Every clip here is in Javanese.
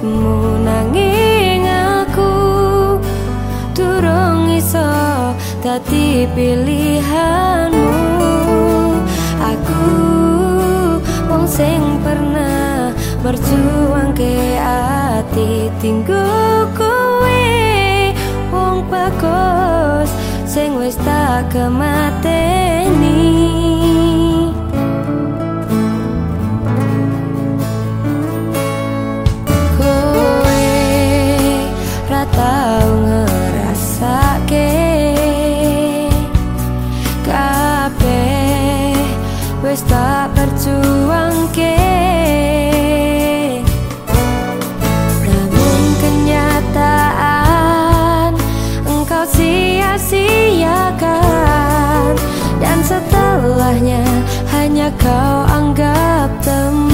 munanging aku durung iso dadi pilihanmu. Aku wong sing pernah berjuang ke ati tingguku wong bagus sing wis tak kematian wis tak berjuang ke namun kenyataan engkau sia-siakan. Dan setelahnya hanya kau anggap teman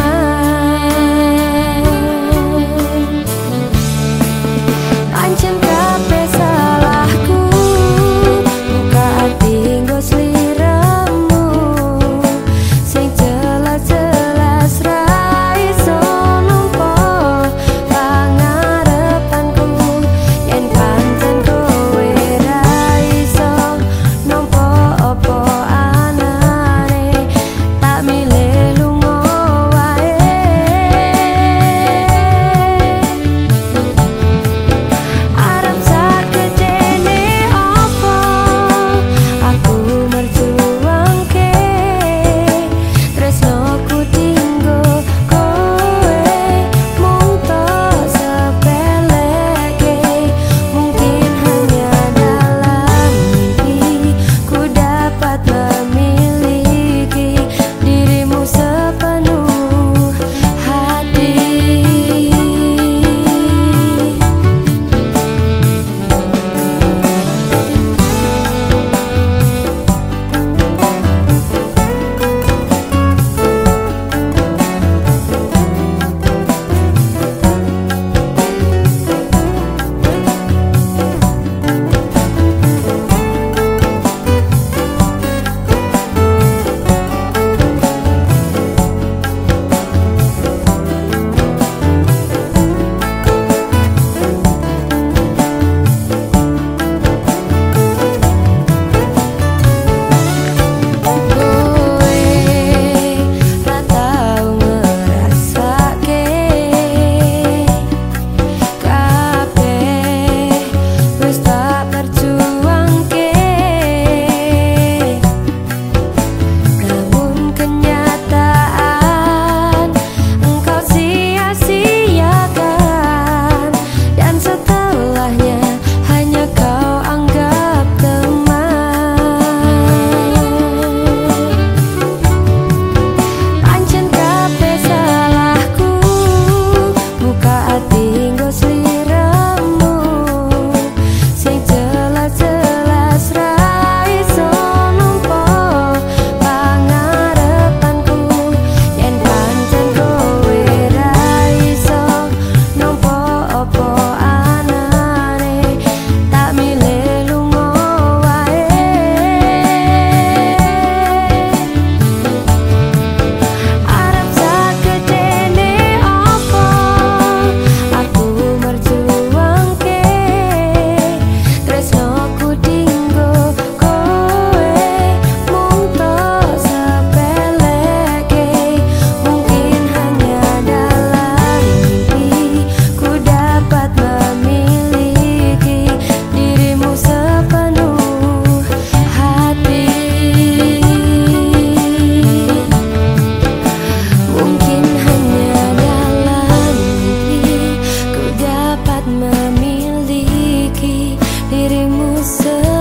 色。